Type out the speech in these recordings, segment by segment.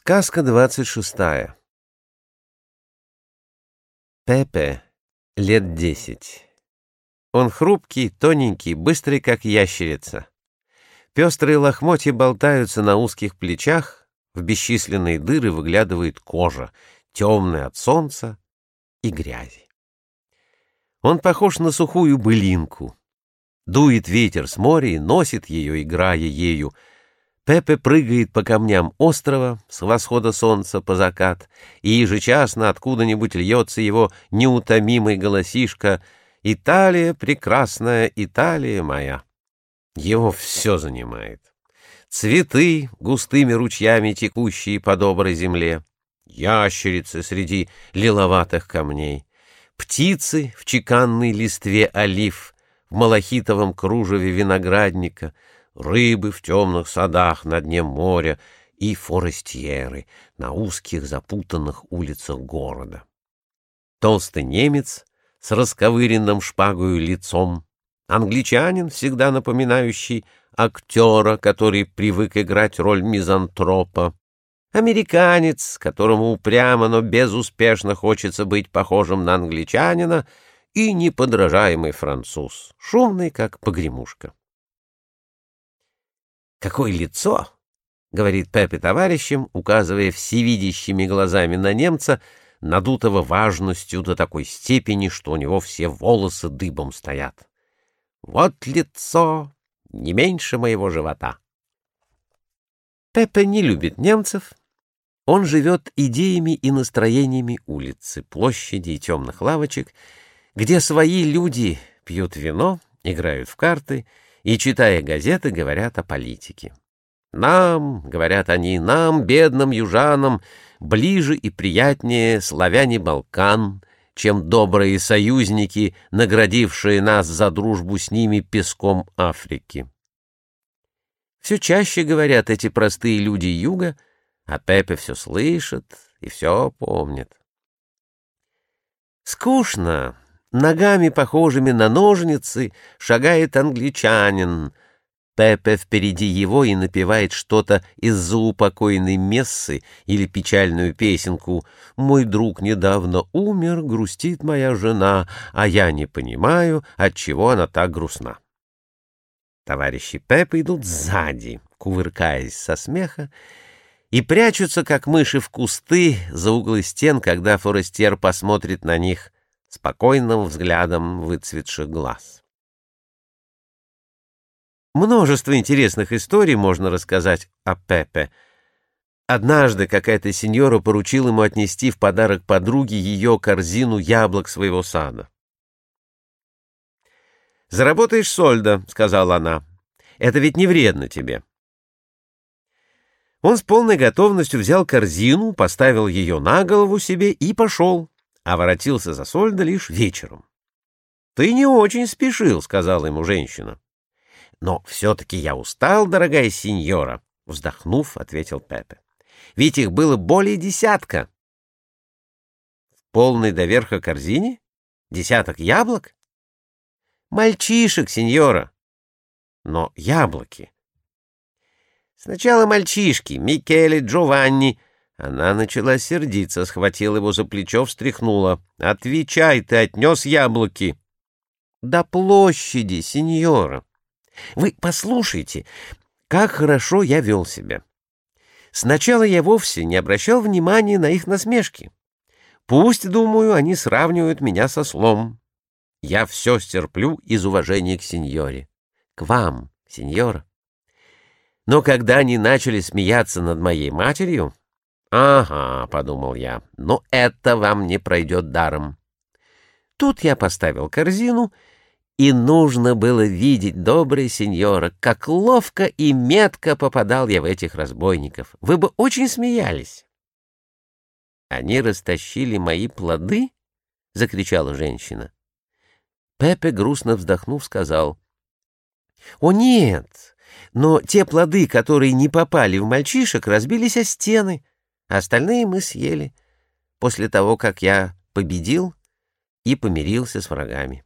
Сказка двадцать шестая. Пепе лет десять. Он хрупкий, тоненький, быстрый, как ящерица. Пестрые лохмотья болтаются на узких плечах, в бесчисленные дыры выглядывает кожа, темная от солнца и грязи. Он похож на сухую былинку. Дует ветер с моря и носит ее, играя ею, Пепе прыгает по камням острова с восхода солнца по закат, и ежечасно откуда-нибудь льется его неутомимый голосишка «Италия, прекрасная Италия моя». Его все занимает. Цветы, густыми ручьями текущие по доброй земле, ящерицы среди лиловатых камней, птицы в чеканной листве олив, в малахитовом кружеве виноградника — рыбы в темных садах на дне моря и форестьеры на узких запутанных улицах города. Толстый немец с расковыренным шпагою лицом, англичанин, всегда напоминающий актера, который привык играть роль мизантропа, американец, которому упрямо, но безуспешно хочется быть похожим на англичанина, и неподражаемый француз, шумный, как погремушка. «Какое лицо!» — говорит Пепе товарищем, указывая всевидящими глазами на немца, надутого важностью до такой степени, что у него все волосы дыбом стоят. «Вот лицо не меньше моего живота». Пепе не любит немцев. Он живет идеями и настроениями улицы, площади и темных лавочек, где свои люди пьют вино, играют в карты — и, читая газеты, говорят о политике. Нам, говорят они, нам, бедным южанам, ближе и приятнее славяне Балкан, чем добрые союзники, наградившие нас за дружбу с ними песком Африки. Все чаще говорят эти простые люди юга, а Пепе все слышит и все помнит. Скучно, Ногами, похожими на ножницы, шагает англичанин. Пепе впереди его и напевает что-то из заупокойной мессы или печальную песенку «Мой друг недавно умер, грустит моя жена, а я не понимаю, отчего она так грустна». Товарищи Пепе идут сзади, кувыркаясь со смеха, и прячутся, как мыши в кусты, за углы стен, когда форестер посмотрит на них — спокойным взглядом выцветших глаз. Множество интересных историй можно рассказать о Пепе. Однажды какая-то сеньора поручила ему отнести в подарок подруге ее корзину яблок своего сада. «Заработаешь сольда», — сказала она. «Это ведь не вредно тебе». Он с полной готовностью взял корзину, поставил ее на голову себе и пошел а воротился за Сольдо лишь вечером. — Ты не очень спешил, — сказала ему женщина. — Но все-таки я устал, дорогая сеньора, — вздохнув, ответил Пепе. — Ведь их было более десятка. — В полной до верха корзине? Десяток яблок? — Мальчишек, сеньора. — Но яблоки. — Сначала мальчишки, Микеле, Джованни, она начала сердиться, схватила его за плечо, встряхнула. «Отвечай, ты отнес яблоки!» «До площади, сеньора! Вы послушайте, как хорошо я вел себя. Сначала я вовсе не обращал внимания на их насмешки. Пусть, думаю, они сравнивают меня со слом. Я все стерплю из уважения к сеньоре. К вам, сеньора. Но когда они начали смеяться над моей матерью, «Ага», — подумал я, — «но это вам не пройдет даром». Тут я поставил корзину, и нужно было видеть, добрый сеньора, как ловко и метко попадал я в этих разбойников. Вы бы очень смеялись. «Они растащили мои плоды?» — закричала женщина. Пепе, грустно вздохнув, сказал. «О, нет! Но те плоды, которые не попали в мальчишек, разбились о стены» остальные мы съели после того, как я победил и помирился с врагами.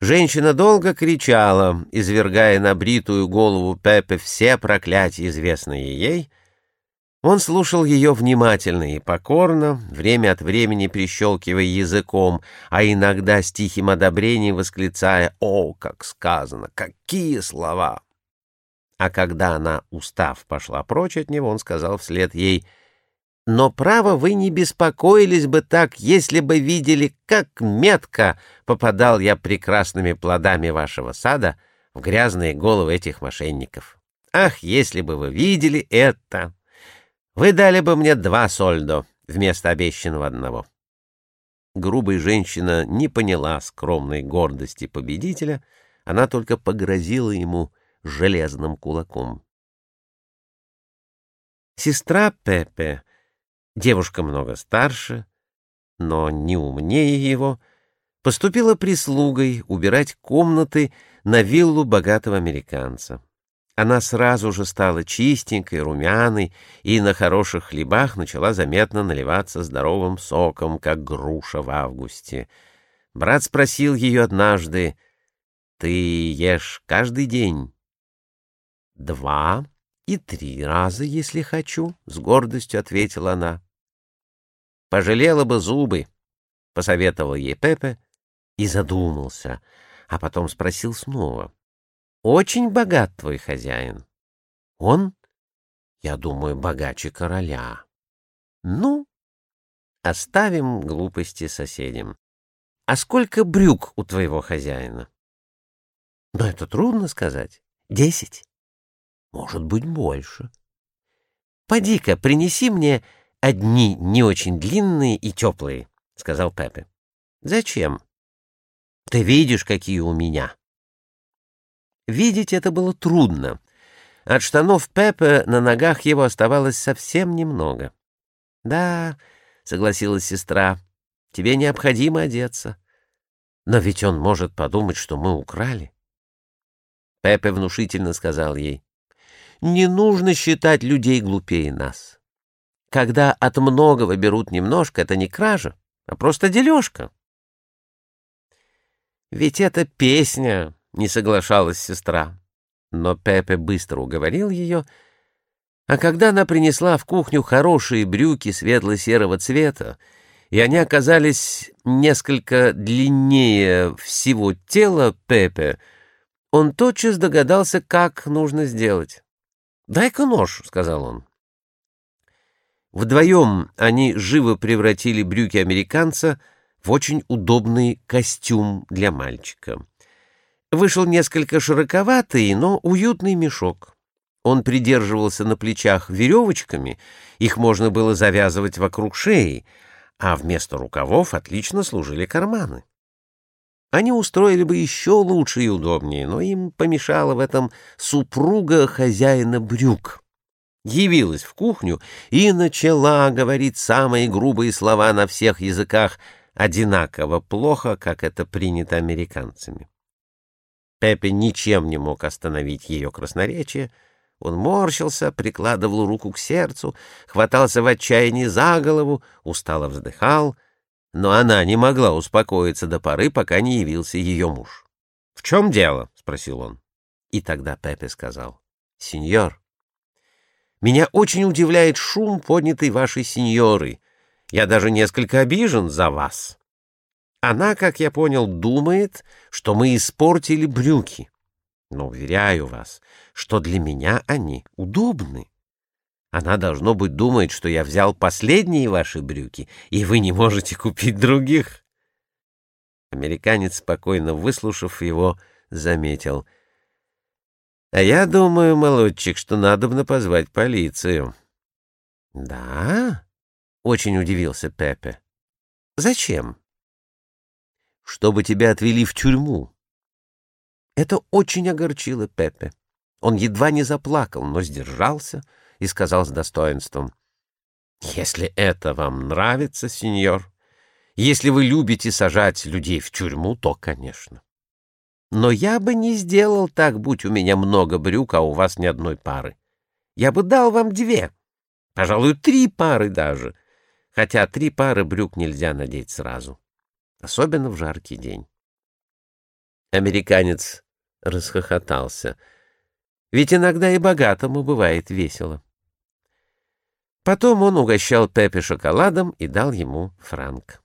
Женщина долго кричала, извергая на бритую голову Пепе все проклятия, известные ей, Он слушал ее внимательно и покорно, время от времени прищелкивая языком, а иногда с тихим одобрением восклицая «О, как сказано! Какие слова!» А когда она, устав, пошла прочь от него, он сказал вслед ей «Но, право, вы не беспокоились бы так, если бы видели, как метко попадал я прекрасными плодами вашего сада в грязные головы этих мошенников. Ах, если бы вы видели это!» Вы дали бы мне два сольдо вместо обещанного одного. Грубая женщина не поняла скромной гордости победителя, она только погрозила ему железным кулаком. Сестра Пепе, девушка много старше, но не умнее его, поступила прислугой убирать комнаты на виллу богатого американца. Она сразу же стала чистенькой, румяной и на хороших хлебах начала заметно наливаться здоровым соком, как груша в августе. Брат спросил ее однажды, «Ты ешь каждый день?» «Два и три раза, если хочу», — с гордостью ответила она. «Пожалела бы зубы», — посоветовал ей Пепе и задумался, а потом спросил снова. Очень богат твой хозяин. Он, я думаю, богаче короля. Ну, оставим глупости соседям. А сколько брюк у твоего хозяина? Но это трудно сказать. Десять? Может быть, больше. Поди-ка, принеси мне одни не очень длинные и теплые, — сказал Пепе. Зачем? Ты видишь, какие у меня. Видеть это было трудно. От штанов Пепе на ногах его оставалось совсем немного. «Да», — согласилась сестра, — «тебе необходимо одеться. Но ведь он может подумать, что мы украли». Пепе внушительно сказал ей, «Не нужно считать людей глупее нас. Когда от многого берут немножко, это не кража, а просто дележка». «Ведь это песня», не соглашалась сестра. Но Пепе быстро уговорил ее, а когда она принесла в кухню хорошие брюки светло-серого цвета, и они оказались несколько длиннее всего тела Пепе, он тотчас догадался, как нужно сделать. «Дай-ка нож», — сказал он. Вдвоем они живо превратили брюки американца в очень удобный костюм для мальчика. Вышел несколько широковатый, но уютный мешок. Он придерживался на плечах веревочками, их можно было завязывать вокруг шеи, а вместо рукавов отлично служили карманы. Они устроили бы еще лучше и удобнее, но им помешала в этом супруга хозяина брюк. Явилась в кухню и начала говорить самые грубые слова на всех языках, одинаково плохо, как это принято американцами. Пеппи ничем не мог остановить ее красноречие. Он морщился, прикладывал руку к сердцу, хватался в отчаянии за голову, устало вздыхал, но она не могла успокоиться до поры, пока не явился ее муж. — В чем дело? — спросил он. И тогда Пеппи сказал. — Сеньор, меня очень удивляет шум, поднятый вашей сеньорой. Я даже несколько обижен за вас. Она, как я понял, думает, что мы испортили брюки. Но уверяю вас, что для меня они удобны. Она, должно быть, думает, что я взял последние ваши брюки, и вы не можете купить других. Американец, спокойно выслушав его, заметил. — А я думаю, молодчик, что надобно позвать полицию. — Да? — очень удивился Пепе. — Зачем? — чтобы тебя отвели в тюрьму. Это очень огорчило Пепе. Он едва не заплакал, но сдержался и сказал с достоинством. «Если это вам нравится, сеньор, если вы любите сажать людей в тюрьму, то, конечно. Но я бы не сделал так, будь у меня много брюк, а у вас ни одной пары. Я бы дал вам две, пожалуй, три пары даже, хотя три пары брюк нельзя надеть сразу особенно в жаркий день. Американец расхохотался. Ведь иногда и богатому бывает весело. Потом он угощал Пепе шоколадом и дал ему франк.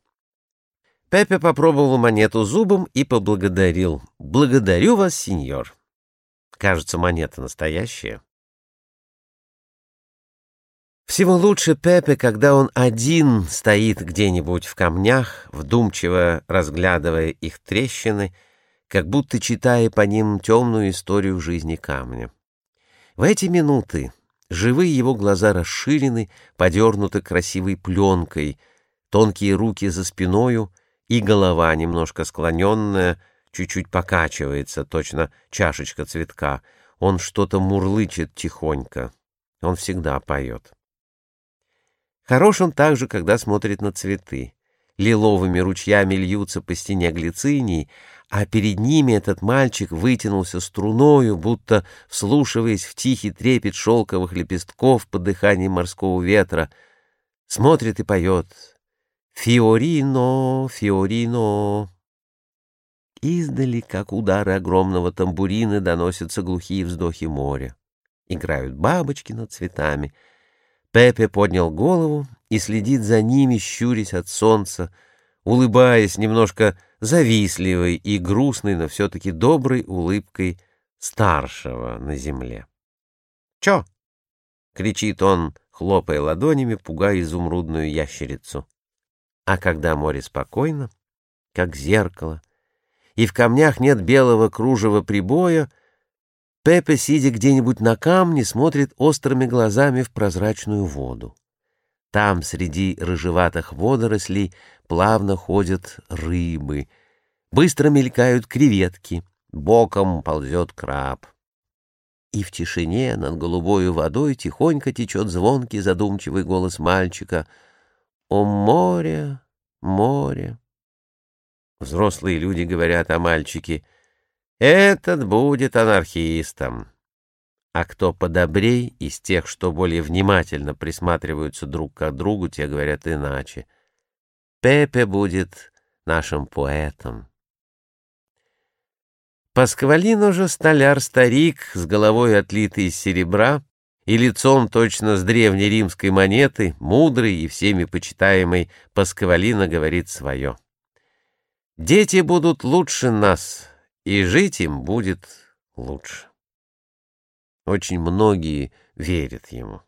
Пепе попробовал монету зубом и поблагодарил. «Благодарю вас, сеньор». Кажется, монета настоящая. Всего лучше Пепе, когда он один стоит где-нибудь в камнях, вдумчиво разглядывая их трещины, как будто читая по ним темную историю жизни камня. В эти минуты живые его глаза расширены, подернуты красивой пленкой, тонкие руки за спиною и голова, немножко склоненная, чуть-чуть покачивается, точно чашечка цветка. Он что-то мурлычет тихонько. Он всегда поет. Хорош он также, когда смотрит на цветы. Лиловыми ручьями льются по стене глицинии, а перед ними этот мальчик вытянулся струною, будто вслушиваясь в тихий трепет шелковых лепестков под дыханием морского ветра, смотрит и поет «Фиорино, Фиорино». Издали, как удары огромного тамбурина, доносятся глухие вздохи моря. Играют бабочки над цветами — Пепе поднял голову и следит за ними, щурясь от солнца, улыбаясь немножко завистливой и грустной, но все-таки доброй улыбкой старшего на земле. «Чё?» — кричит он, хлопая ладонями, пугая изумрудную ящерицу. А когда море спокойно, как зеркало, и в камнях нет белого кружева прибоя, Пепе, сидя где-нибудь на камне, смотрит острыми глазами в прозрачную воду. Там, среди рыжеватых водорослей, плавно ходят рыбы. Быстро мелькают креветки, боком ползет краб. И в тишине над голубой водой тихонько течет звонкий задумчивый голос мальчика. «О море, море!» Взрослые люди говорят о мальчике — этот будет анархистом. А кто подобрей из тех, что более внимательно присматриваются друг к другу, те говорят иначе. Пепе будет нашим поэтом. Пасквалин же столяр-старик с головой отлитой из серебра и лицом точно с древней римской монеты, мудрый и всеми почитаемый Пасквалина говорит свое. «Дети будут лучше нас, и жить им будет лучше. Очень многие верят ему.